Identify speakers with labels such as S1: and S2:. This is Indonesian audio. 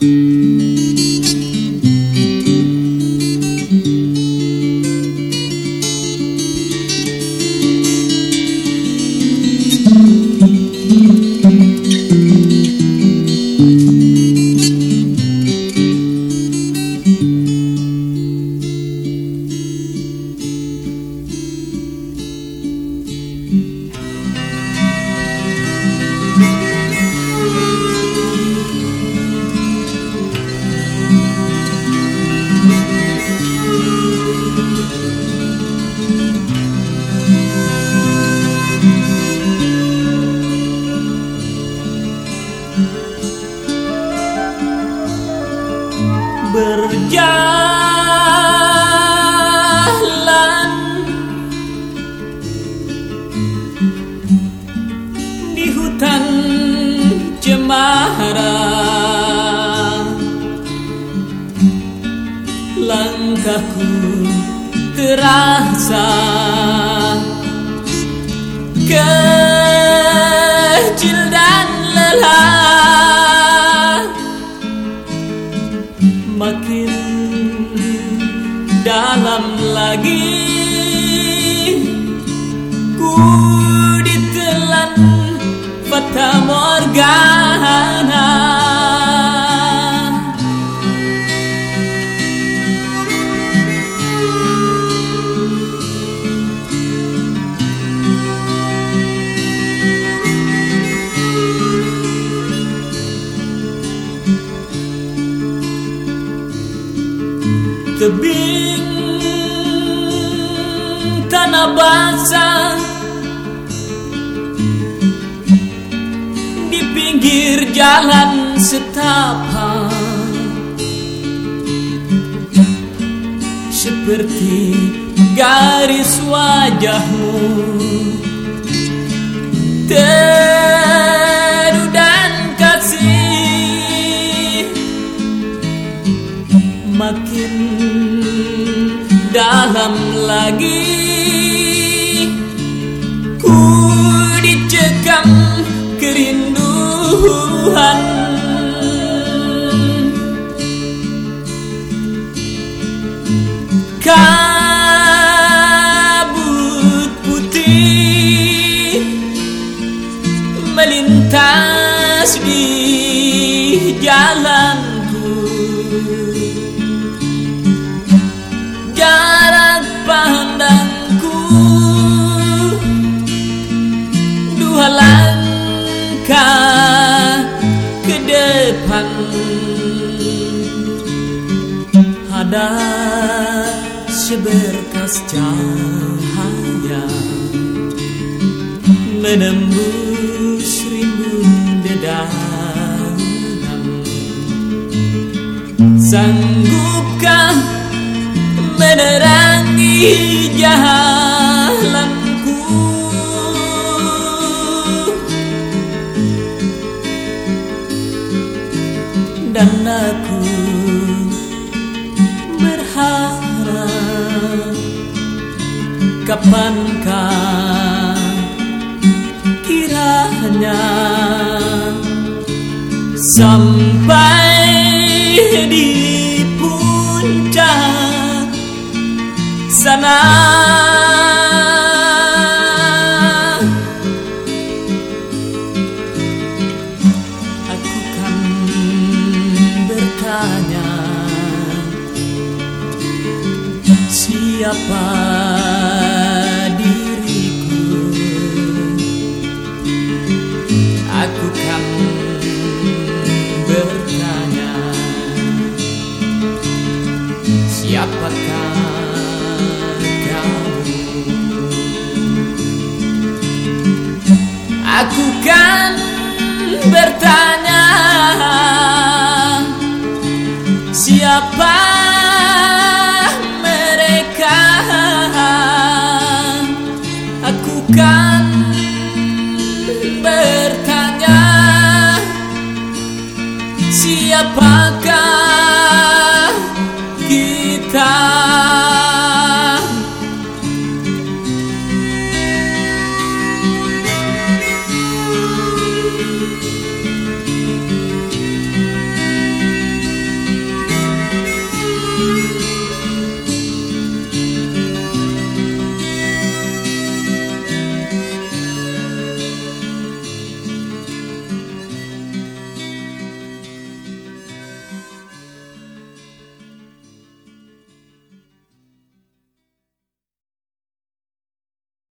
S1: Thank Mm. Langkahku terasa. Kecil tebing tanah basah. Di pinggir jalan setapak. Seperti garis wajahmu kerinduan kabut putih melintas di ada seberkas cahaya menembus rimbun dedaunan sanggupkah menerangi jalanku kapankah kiranya. Sampai di puncak sana. Aku kan bertanya siapa aku kan bertanya siapa mereka? Aku kan bertanya siapakah kita